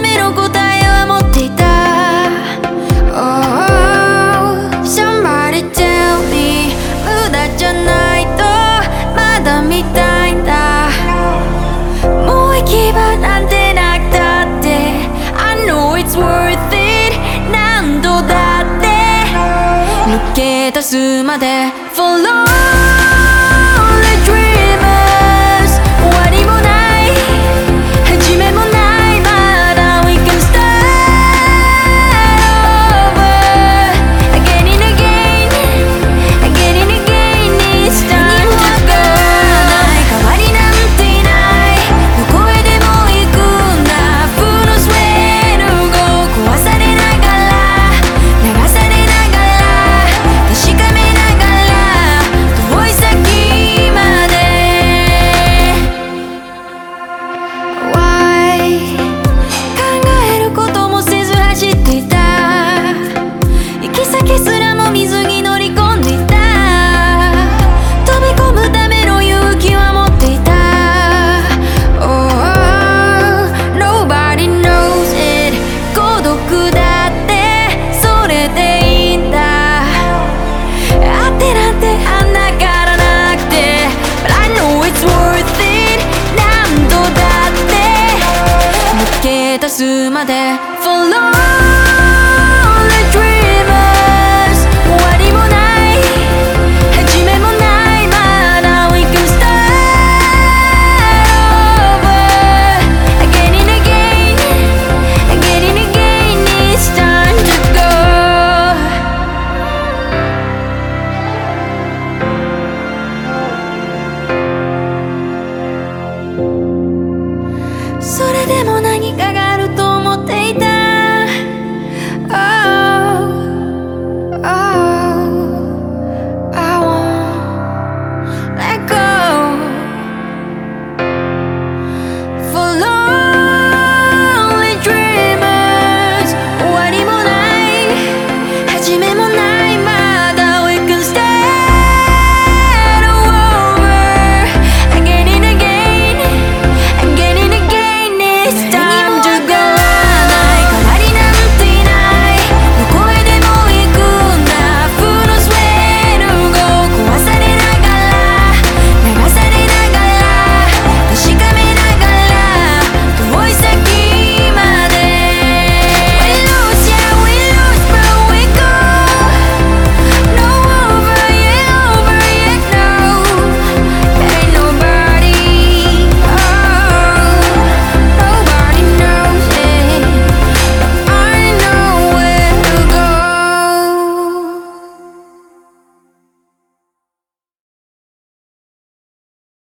目の答えは持っていた。Somebody tell me 無駄じゃないとまだ見たいんだ。もうなんてなくたって I know it's worth it 何度だって。抜け出すまでフォロー出すまで For lonely dreamers 終わりもない始めもない But now we can start over Again and again Again and again It's time to go それでも何か对待。